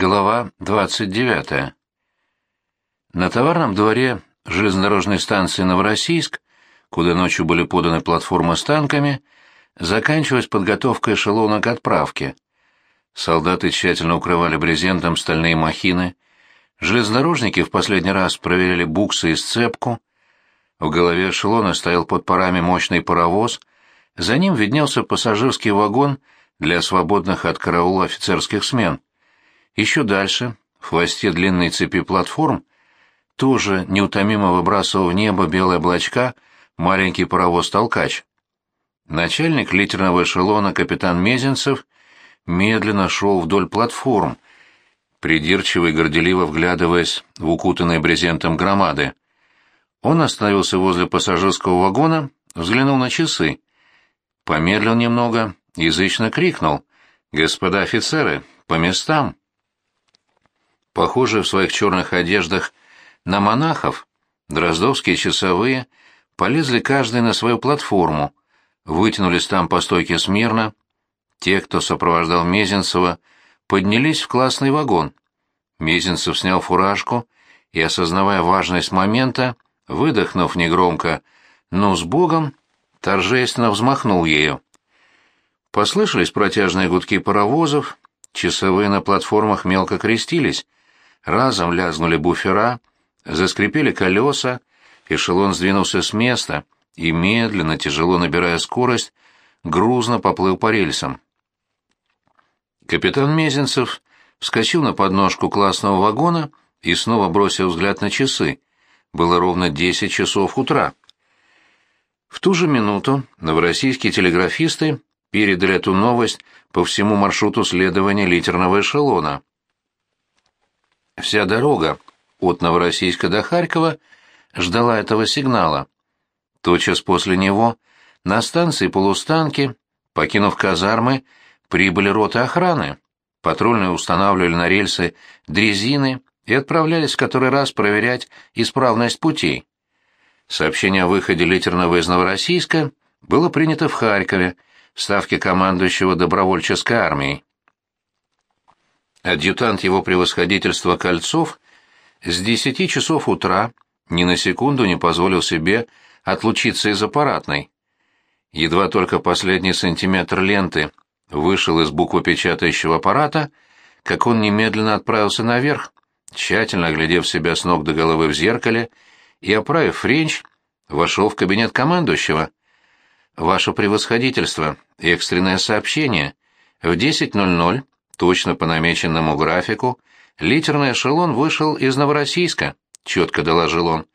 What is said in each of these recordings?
Глава 29. На товарном дворе железнодорожной станции Новороссийск, куда ночью были поданы платформы с танками, заканчивалась подготовка эшелона к отправке. Солдаты тщательно укрывали брезентом стальные махины, железнодорожники в последний раз проверили буксы и сцепку, в голове эшелона стоял под парами мощный паровоз, за ним виднелся пассажирский вагон для свободных от караула офицерских смен — еще дальше, в хвосте длинной цепи платформ, тоже неутомимо выбрасывал в небо белые облачка маленький паровоз-толкач. Начальник литерного эшелона капитан Мезенцев медленно шел вдоль платформ, придирчиво и горделиво вглядываясь в укутанные брезентом громады. Он остановился возле пассажирского вагона, взглянул на часы. Помедлил немного, язычно крикнул «Господа офицеры, по местам!» Похожие в своих черных одеждах на монахов, дроздовские часовые полезли каждый на свою платформу, вытянулись там по стойке смирно. Те, кто сопровождал Мезенцева, поднялись в классный вагон. Мезенцев снял фуражку и, осознавая важность момента, выдохнув негромко «Ну, с Богом!», торжественно взмахнул ею. Послышались протяжные гудки паровозов, часовые на платформах мелко крестились, Разом лязгнули буфера, заскрипели колеса, эшелон сдвинулся с места и, медленно, тяжело набирая скорость, грузно поплыл по рельсам. Капитан Мезенцев вскочил на подножку классного вагона и снова бросил взгляд на часы. Было ровно десять часов утра. В ту же минуту новороссийские телеграфисты передали эту новость по всему маршруту следования литерного эшелона. Вся дорога от Новороссийска до Харькова ждала этого сигнала. Тотчас после него на станции полустанки, покинув казармы, прибыли роты охраны. Патрульные устанавливали на рельсы дрезины и отправлялись в который раз проверять исправность путей. Сообщение о выходе литерного из Новороссийска было принято в Харькове, в ставке командующего добровольческой армией. Адъютант его превосходительства Кольцов с десяти часов утра ни на секунду не позволил себе отлучиться из аппаратной. Едва только последний сантиметр ленты вышел из буквопечатающего аппарата, как он немедленно отправился наверх, тщательно оглядев себя с ног до головы в зеркале и, оправив френч, вошел в кабинет командующего. «Ваше превосходительство, экстренное сообщение. В 10.00 Точно по намеченному графику литерный эшелон вышел из Новороссийска, четко доложил он.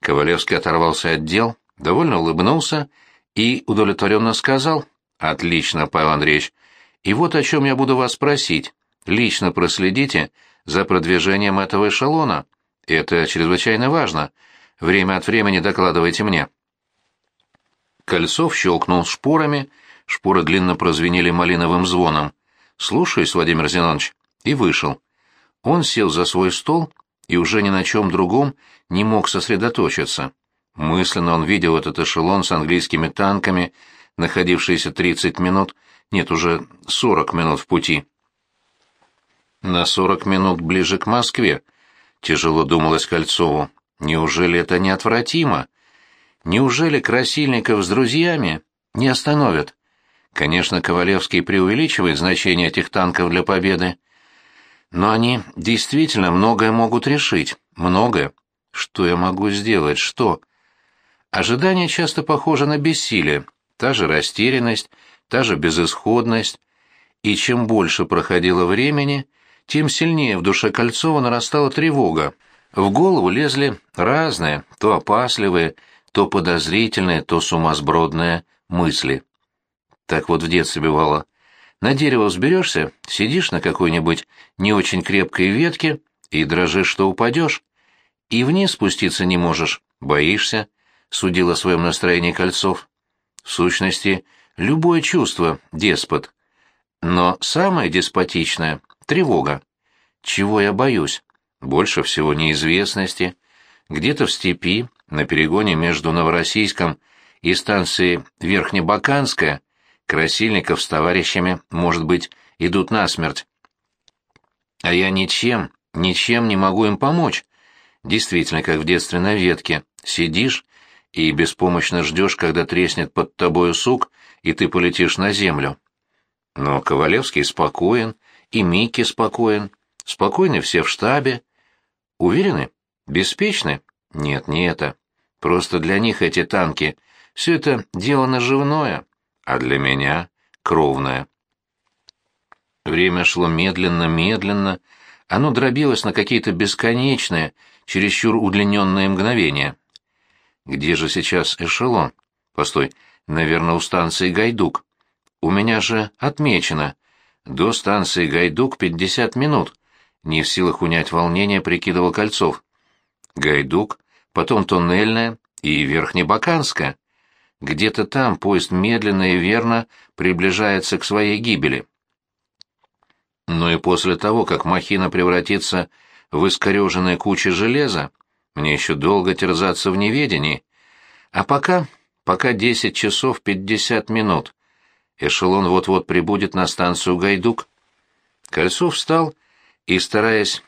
Ковалевский оторвался от дел, довольно улыбнулся и удовлетворенно сказал «Отлично, Павел Андреевич. И вот о чем я буду вас спросить. Лично проследите за продвижением этого эшелона. Это чрезвычайно важно. Время от времени докладывайте мне». Кольцов щелкнул шпорами, шпоры длинно прозвенели малиновым звоном. «Слушаюсь, Владимир Зинонович», и вышел. Он сел за свой стол и уже ни на чем другом не мог сосредоточиться. Мысленно он видел этот эшелон с английскими танками, находившийся 30 минут, нет, уже 40 минут в пути. На 40 минут ближе к Москве, тяжело думалось Кольцову. Неужели это неотвратимо? Неужели Красильников с друзьями не остановят? Конечно, Ковалевский преувеличивает значение этих танков для победы. Но они действительно многое могут решить. Многое. Что я могу сделать? Что? Ожидание часто похоже на бессилие. Та же растерянность, та же безысходность. И чем больше проходило времени, тем сильнее в душе Кольцова нарастала тревога. В голову лезли разные, то опасливые, то подозрительные, то сумасбродные мысли. Так вот в детстве бывало. На дерево взберешься, сидишь на какой-нибудь не очень крепкой ветке и дрожишь, что упадешь. И вниз спуститься не можешь, боишься, — судил о своем настроении Кольцов. В сущности, любое чувство — деспот. Но самое деспотичное — тревога. Чего я боюсь? Больше всего неизвестности. Где-то в степи, на перегоне между Новороссийском и станцией Верхнебаканская, Красильников с товарищами, может быть, идут насмерть. А я ничем, ничем не могу им помочь. Действительно, как в детстве на ветке. Сидишь и беспомощно ждешь, когда треснет под тобою сук, и ты полетишь на землю. Но Ковалевский спокоен, и Микки спокоен. Спокойны все в штабе. Уверены? Беспечны? Нет, не это. Просто для них эти танки — все это дело наживное, а для меня — кровное. Время шло медленно-медленно, оно дробилось на какие-то бесконечные, чересчур удлиненные мгновения. Где же сейчас эшелон? Постой, наверное, у станции Гайдук. У меня же отмечено. До станции Гайдук пятьдесят минут. Не в силах унять волнение, прикидывал Кольцов. Гайдук, потом Туннельная и Верхнебаканская. Где-то там поезд медленно и верно приближается к своей гибели. Но и после того, как махина превратится в искореженные кучи железа, мне еще долго терзаться в неведении. А пока, пока десять часов пятьдесят минут. Эшелон вот-вот прибудет на станцию Гайдук. Кольцов встал и, стараясь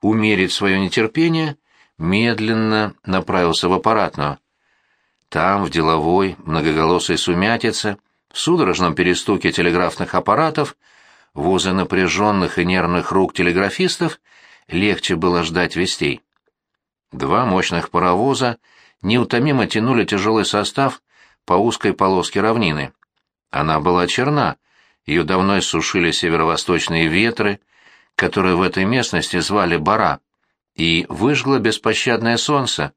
умерить свое нетерпение, медленно направился в аппаратную. Там, в деловой, многоголосой сумятице, в судорожном перестуке телеграфных аппаратов, возле напряженных и нервных рук телеграфистов, легче было ждать вестей. Два мощных паровоза неутомимо тянули тяжелый состав по узкой полоске равнины. Она была черна, ее давно иссушили северо-восточные ветры, которые в этой местности звали Бара, и выжгло беспощадное солнце.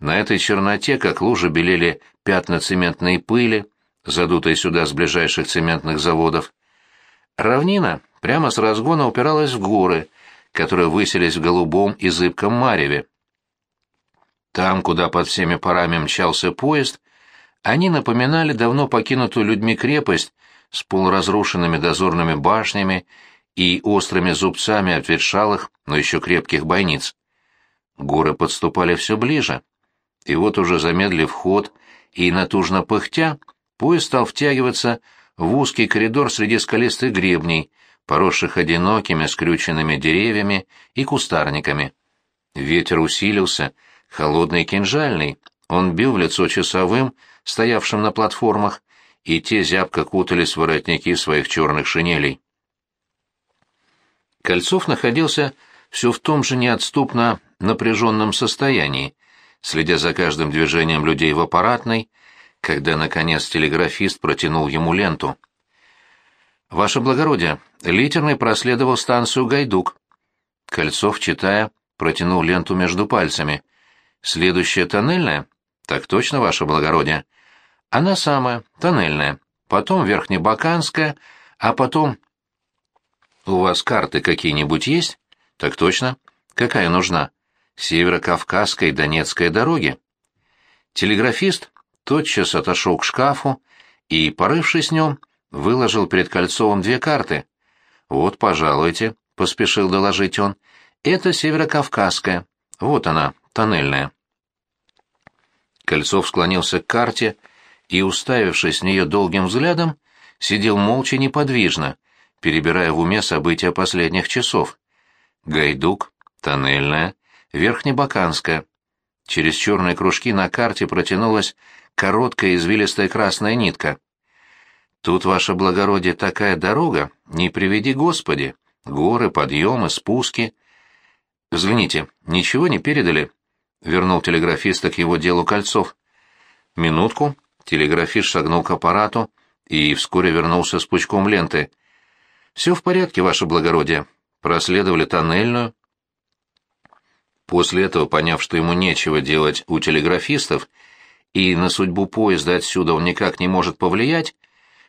На этой черноте, как лужи, белели пятна цементной пыли, задутой сюда с ближайших цементных заводов. Равнина прямо с разгона упиралась в горы, которые высились в голубом и зыбком мареве. Там, куда под всеми парами мчался поезд, они напоминали давно покинутую людьми крепость с полуразрушенными дозорными башнями и острыми зубцами от ветшалых, но еще крепких бойниц. Горы подступали все ближе, и вот уже замедлив ход и натужно пыхтя, поезд стал втягиваться в узкий коридор среди скалистых гребней, поросших одинокими скрюченными деревьями и кустарниками. Ветер усилился, холодный и кинжальный, он бил в лицо часовым, стоявшим на платформах, и те зябко кутались в воротники своих черных шинелей. Кольцов находился все в том же неотступно напряженном состоянии, следя за каждым движением людей в аппаратной, когда, наконец, телеграфист протянул ему ленту. «Ваше благородие, литерный проследовал станцию Гайдук». Кольцов, читая, протянул ленту между пальцами. «Следующая тоннельная?» «Так точно, ваше благородие». «Она самая, тоннельная. Потом Верхнебаканская, а потом «У вас карты какие-нибудь есть?» «Так точно. Какая нужна?» «Северо-Кавказской Донецкой дороги». Телеграфист тотчас отошел к шкафу и, порывшись в нем, выложил перед Кольцовым две карты. «Вот, пожалуйте», — поспешил доложить он, — «это Северо-Кавказская. Вот она, тоннельная». Кольцов склонился к карте и, уставившись в нее долгим взглядом, сидел молча неподвижно, перебирая в уме события последних часов. Гайдук, Тоннельная, Верхнебаканская. Через черные кружки на карте протянулась короткая извилистая красная нитка. Тут, ваше благородие, такая дорога, не приведи Господи. Горы, подъемы, спуски. Взгляните, ничего не передали? Вернул телеграфиста к его делу Кольцов. Минутку. Телеграфист шагнул к аппарату и вскоре вернулся с пучком ленты — «Все в порядке, ваше благородие. Проследовали тоннельную». После этого, поняв, что ему нечего делать у телеграфистов, и на судьбу поезда отсюда он никак не может повлиять,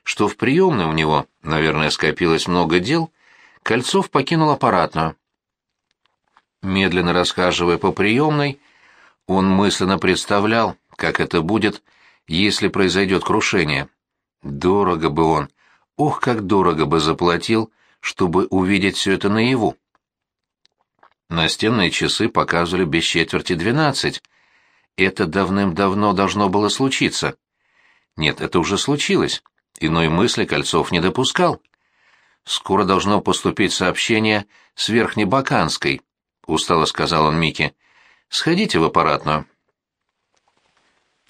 что в приемной у него, наверное, скопилось много дел, Кольцов покинул аппаратную. Медленно расхаживая по приемной, он мысленно представлял, как это будет, если произойдет крушение. Дорого бы он, Ох, как дорого бы заплатил, чтобы увидеть все это наяву. Настенные часы показывали без четверти двенадцать. Это давным-давно должно было случиться. Нет, это уже случилось. Иной мысли Кольцов не допускал. Скоро должно поступить сообщение с Верхнебаканской», — устало сказал он Мике. «Сходите в аппаратную».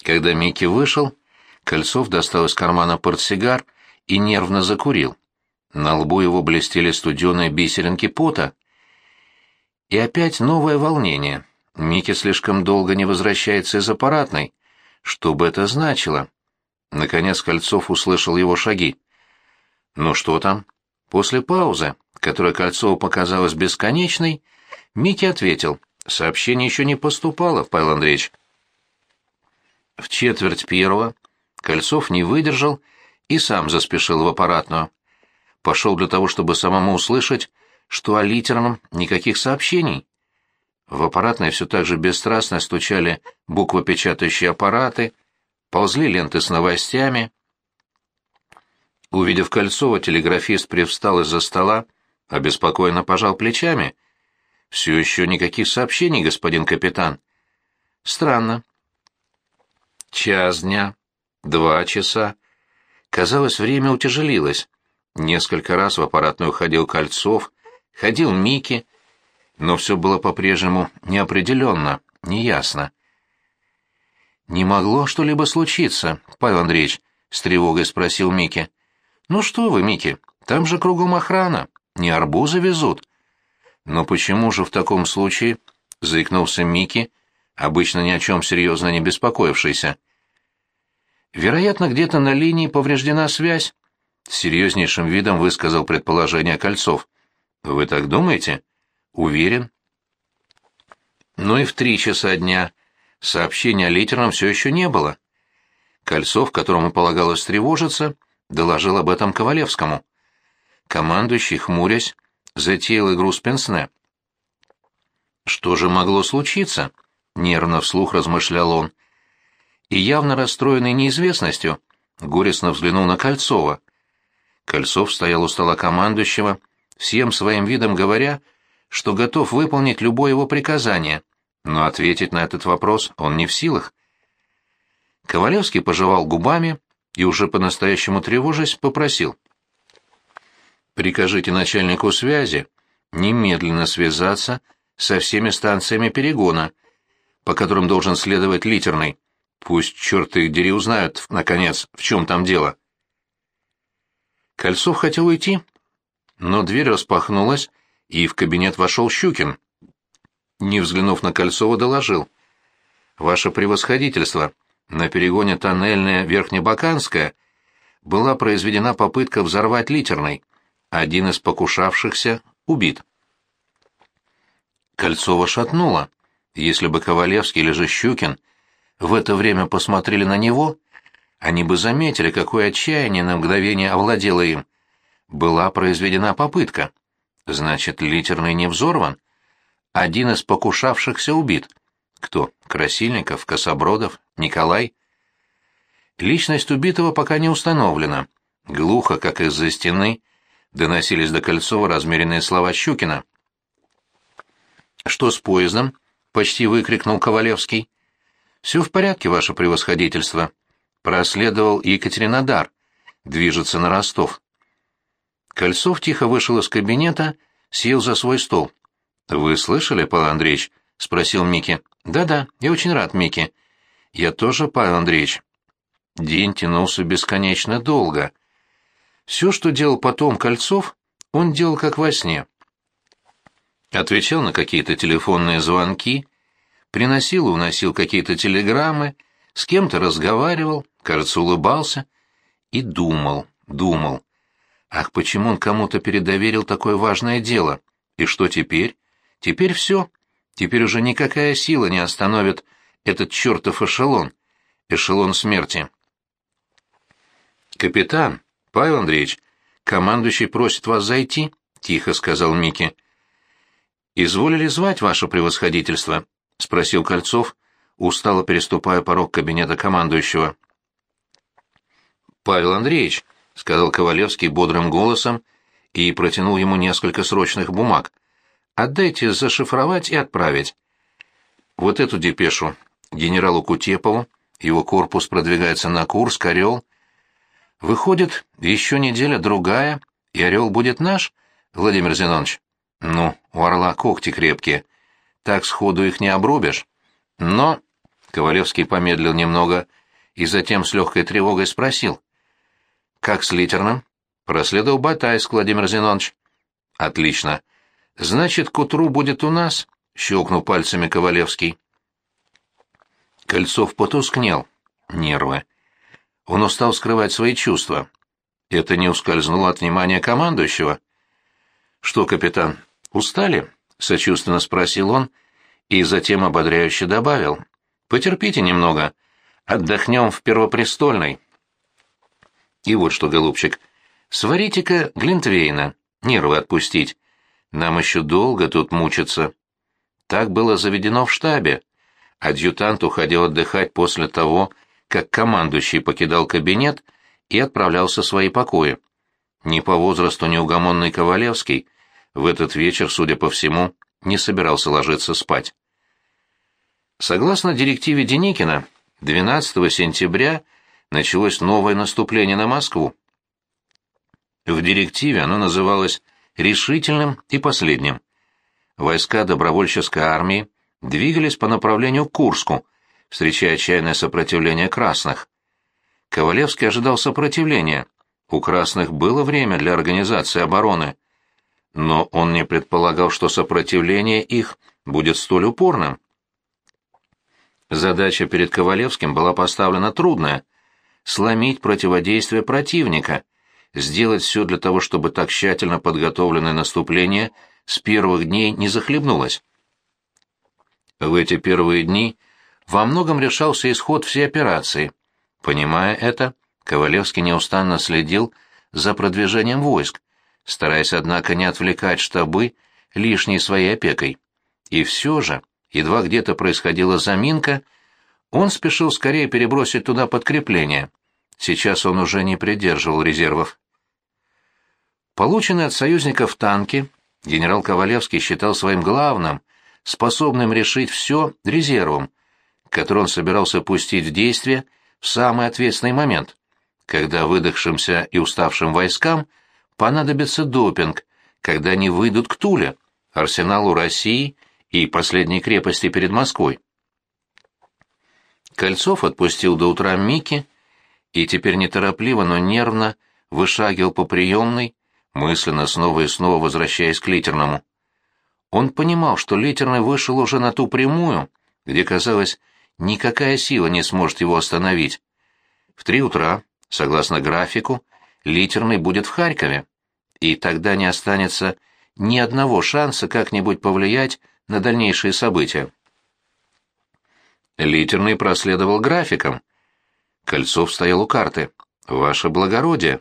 Когда Микки вышел, Кольцов достал из кармана портсигар и нервно закурил. На лбу его блестели студеные бисеринки пота. И опять новое волнение. Микки слишком долго не возвращается из аппаратной. Что бы это значило? Наконец Кольцов услышал его шаги. «Ну что там?» После паузы, которая Кольцову показалась бесконечной, Микки ответил. «Сообщение еще не поступало, Павел Андреевич». В четверть первого Кольцов не выдержал и сам заспешил в аппаратную. Пошел для того, чтобы самому услышать, что о литерном никаких сообщений. В аппаратной все так же бесстрастно стучали буквопечатающие аппараты, ползли ленты с новостями. Увидев Кольцова, телеграфист привстал из-за стола, обеспокоенно пожал плечами. «Все еще никаких сообщений, господин капитан». «Странно. Час дня, два часа. Казалось, время утяжелилось. Несколько раз в аппаратную ходил Кольцов, ходил Мики, но все было по-прежнему неопределенно, неясно. «Не могло что-либо случиться, Павел Андреевич?» — с тревогой спросил Мики. «Ну что вы, Мики, там же кругом охрана, не арбузы везут». «Но почему же в таком случае?» — заикнулся Мики, обычно ни о чем серьезно не беспокоившийся. «Вероятно, где-то на линии повреждена связь», — с серьезнейшим видом высказал предположение Кольцов. «Вы так думаете?» «Уверен». Но и в три часа дня сообщения о литерном все еще не было. Кольцов, которому полагалось тревожиться, доложил об этом Ковалевскому. Командующий, хмурясь, затеял игру с Пенсне. «Что же могло случиться?» нервно вслух размышлял он. И явно расстроенный неизвестностью, горестно взглянул на Кольцова. Кольцов стоял у стола командующего, всем своим видом говоря, что готов выполнить любое его приказание, но ответить на этот вопрос он не в силах. Ковалевский пожевал губами и уже по-настоящему тревожась попросил. «Прикажите начальнику связи немедленно связаться со всеми станциями перегона», по которым должен следовать литерный. Пусть, черт их дери, узнают, наконец, в чем там дело. Кольцов хотел уйти, но дверь распахнулась, и в кабинет вошел Щукин. Не взглянув на Кольцова, доложил. «Ваше превосходительство, на перегоне тоннельная Верхнебаканская была произведена попытка взорвать литерный. Один из покушавшихся убит». Кольцова шатнуло. Если бы Ковалевский или же Щукин в это время посмотрели на него, они бы заметили, какое отчаяние на мгновение овладело им. Была произведена попытка. Значит, литерный не взорван? Один из покушавшихся убит. Кто? Красильников, Кособродов, Николай? Личность убитого пока не установлена. Глухо, как из-за стены, доносились до Кольцова размеренные слова Щукина. «Что с поездом?» почти выкрикнул Ковалевский. «Все в порядке, ваше превосходительство», — проследовал Екатеринодар. «Движется на Ростов». Кольцов тихо вышел из кабинета, сел за свой стол. «Вы слышали, Павел Андреевич?» — спросил Микки. «Да-да, я очень рад, Микки». «Я тоже, Павел Андреевич». День тянулся бесконечно долго. Все, что делал потом Кольцов, он делал как во сне отвечал на какие-то телефонные звонки, приносил и уносил какие-то телеграммы, с кем-то разговаривал, кажется, улыбался и думал, думал. Ах, почему он кому-то передоверил такое важное дело? И что теперь? Теперь все. Теперь уже никакая сила не остановит этот чертов эшелон, эшелон смерти. «Капитан, Павел Андреевич, командующий просит вас зайти», — тихо сказал Микки. «Изволили звать ваше превосходительство?» — спросил Кольцов, устало переступая порог кабинета командующего. «Павел Андреевич», — сказал Ковалевский бодрым голосом и протянул ему несколько срочных бумаг. «Отдайте зашифровать и отправить. Вот эту депешу генералу Кутепову, его корпус продвигается на Курск, Орел. Выходит, еще неделя-другая, и Орел будет наш, Владимир Зинонович?» Ну, у орла когти крепкие. Так сходу их не обрубишь. Но... Ковалевский помедлил немного и затем с легкой тревогой спросил. «Как с литерным?» «Проследовал Батайск, Владимир Зинонович». «Отлично. Значит, к утру будет у нас?» — щелкнул пальцами Ковалевский. Кольцов потускнел. Нервы. Он устал скрывать свои чувства. Это не ускользнуло от внимания командующего. «Что, капитан, устали?» — сочувственно спросил он и затем ободряюще добавил. «Потерпите немного. Отдохнем в Первопрестольной». «И вот что, голубчик, сварите-ка Глинтвейна, нервы отпустить. Нам еще долго тут мучиться». Так было заведено в штабе. Адъютант уходил отдыхать после того, как командующий покидал кабинет и отправлялся в свои покои. Ни по возрасту неугомонный Ковалевский в этот вечер, судя по всему, не собирался ложиться спать. Согласно директиве Деникина, 12 сентября началось новое наступление на Москву. В директиве оно называлось «решительным и последним». Войска добровольческой армии двигались по направлению к Курску, встречая отчаянное сопротивление красных. Ковалевский ожидал сопротивления. У красных было время для организации обороны. Но он не предполагал, что сопротивление их будет столь упорным. Задача перед Ковалевским была поставлена трудная — сломить противодействие противника, сделать все для того, чтобы так тщательно подготовленное наступление с первых дней не захлебнулось. В эти первые дни во многом решался исход всей операции. Понимая это, Ковалевский неустанно следил за продвижением войск, стараясь, однако, не отвлекать штабы лишней своей опекой. И все же, едва где-то происходила заминка, он спешил скорее перебросить туда подкрепление. Сейчас он уже не придерживал резервов. Полученные от союзников танки генерал Ковалевский считал своим главным, способным решить все резервом, который он собирался пустить в действие в самый ответственный момент, когда выдохшимся и уставшим войскам понадобится допинг, когда они выйдут к Туле, арсеналу России и последней крепости перед Москвой. Кольцов отпустил до утра Мики и теперь неторопливо, но нервно вышагивал по приемной, мысленно снова и снова возвращаясь к литерному. Он понимал, что литерный вышел уже на ту прямую, где, казалось, никакая сила не сможет его остановить. В три утра, согласно графику, литерный будет в Харькове, и тогда не останется ни одного шанса как-нибудь повлиять на дальнейшие события. Литерный проследовал графиком. Кольцов стоял у карты. «Ваше благородие!»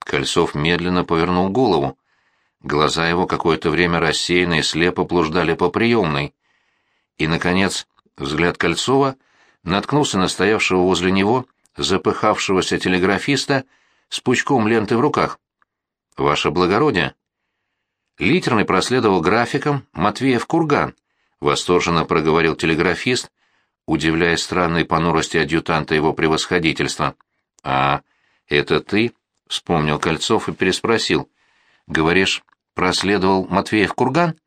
Кольцов медленно повернул голову. Глаза его какое-то время рассеянно и слепо блуждали по приемной. И, наконец, взгляд Кольцова наткнулся на стоявшего возле него запыхавшегося телеграфиста с пучком ленты в руках. «Ваше благородие!» Литерный проследовал графиком Матвеев курган, восторженно проговорил телеграфист, удивляясь странной понурости адъютанта его превосходительства. «А, это ты?» — вспомнил Кольцов и переспросил. «Говоришь, проследовал Матвеев курган?»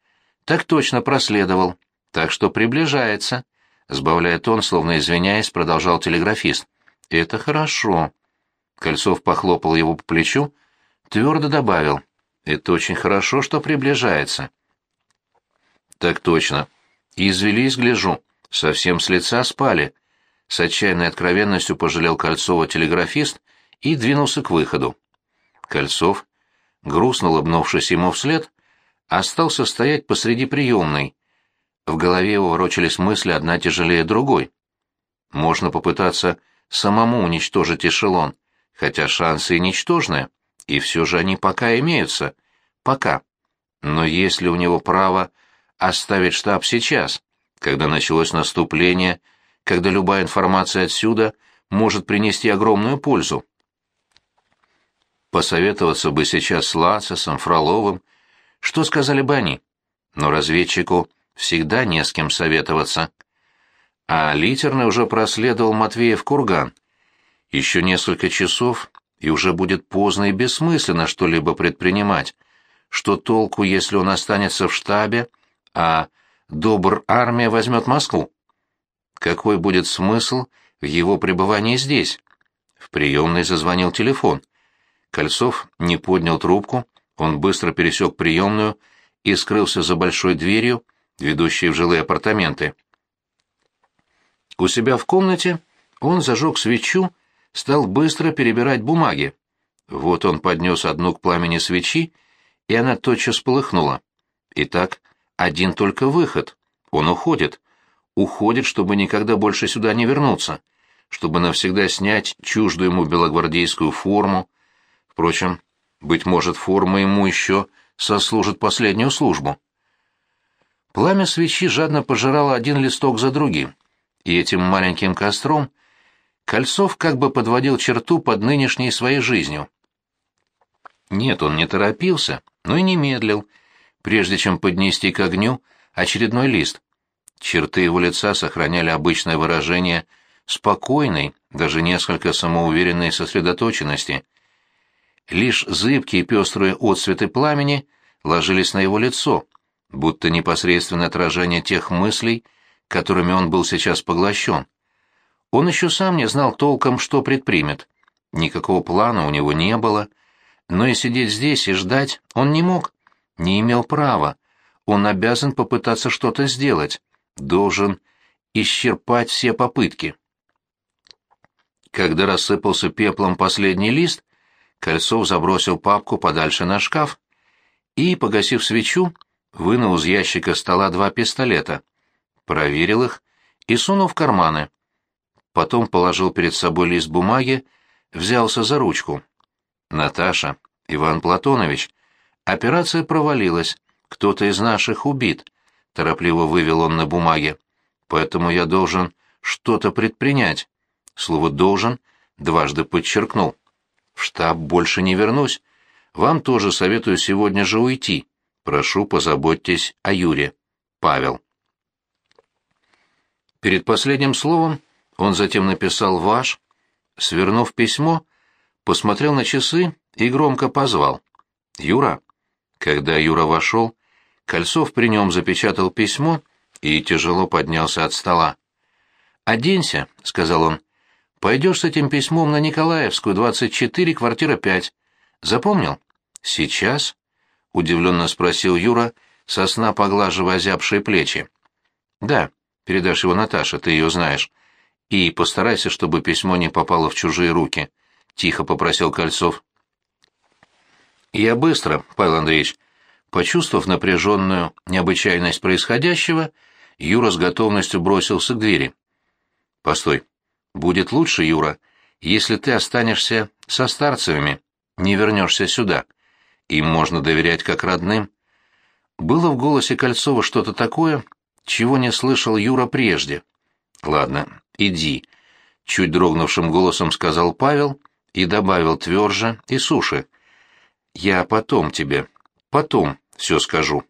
«Так точно проследовал. Так что приближается», — сбавляя тон, словно извиняясь, продолжал телеграфист. «Это хорошо». Кольцов похлопал его по плечу, твердо добавил. «Это очень хорошо, что приближается». «Так точно. Извелись, гляжу. Совсем с лица спали». С отчаянной откровенностью пожалел Кольцова телеграфист и двинулся к выходу. Кольцов, грустно улыбнувшись ему вслед, остался стоять посреди приемной. В голове его ворочались мысли одна тяжелее другой. Можно попытаться самому уничтожить эшелон, хотя шансы и ничтожные, и все же они пока имеются. Пока. Но есть ли у него право оставить штаб сейчас, когда началось наступление, когда любая информация отсюда может принести огромную пользу? Посоветоваться бы сейчас с Лацисом, Фроловым. Что сказали бы они? Но разведчику всегда не с кем советоваться. А литерный уже проследовал Матвеев курган. Еще несколько часов, и уже будет поздно и бессмысленно что-либо предпринимать. что толку, если он останется в штабе, а добр армия возьмет Москву? Какой будет смысл в его пребывании здесь? В приемной зазвонил телефон. Кольцов не поднял трубку, он быстро пересек приемную и скрылся за большой дверью, ведущей в жилые апартаменты. У себя в комнате он зажег свечу, стал быстро перебирать бумаги. Вот он поднес одну к пламени свечи, и она тотчас полыхнула. Итак, один только выход. Он уходит. Уходит, чтобы никогда больше сюда не вернуться, чтобы навсегда снять чуждую ему белогвардейскую форму. Впрочем, быть может, форма ему еще сослужит последнюю службу. Пламя свечи жадно пожирало один листок за другим, и этим маленьким костром Кольцов как бы подводил черту под нынешней своей жизнью. Нет, он не торопился, но и не медлил, прежде чем поднести к огню очередной лист. Черты его лица сохраняли обычное выражение спокойной, даже несколько самоуверенной сосредоточенности. Лишь зыбкие пестрые отцветы пламени ложились на его лицо, будто непосредственное отражение тех мыслей, которыми он был сейчас поглощен. Он еще сам не знал толком, что предпримет. Никакого плана у него не было, но и сидеть здесь и ждать он не мог, не имел права. Он обязан попытаться что-то сделать, должен исчерпать все попытки. Когда рассыпался пеплом последний лист, Кольцов забросил папку подальше на шкаф и, погасив свечу, вынул из ящика стола два пистолета, проверил их и сунул в карманы. Потом положил перед собой лист бумаги, взялся за ручку. «Наташа, Иван Платонович, операция провалилась, кто-то из наших убит», — торопливо вывел он на бумаге. «Поэтому я должен что-то предпринять». Слово «должен» дважды подчеркнул. «В штаб больше не вернусь. Вам тоже советую сегодня же уйти. Прошу, позаботьтесь о Юре. Павел». Перед последним словом он затем написал «Ваш», свернув письмо, посмотрел на часы и громко позвал. «Юра». Когда Юра вошел, Кольцов при нем запечатал письмо и тяжело поднялся от стола. «Оденься», — сказал он. «Пойдешь с этим письмом на Николаевскую, 24, квартира 5. Запомнил?» «Сейчас?» — удивленно спросил Юра, сосна поглаживая озябшие плечи. «Да, передашь его Наташе, ты ее знаешь. И постарайся, чтобы письмо не попало в чужие руки тихо попросил Кольцов. Я быстро, Павел Андреевич. Почувствовав напряженную необычайность происходящего, Юра с готовностью бросился к двери. «Постой. Будет лучше, Юра, если ты останешься со старцевыми, не вернешься сюда. Им можно доверять как родным». Было в голосе Кольцова что-то такое, чего не слышал Юра прежде. «Ладно, иди», — чуть дрогнувшим голосом сказал Павел и добавил тверже и суше. «Я потом тебе, потом все скажу».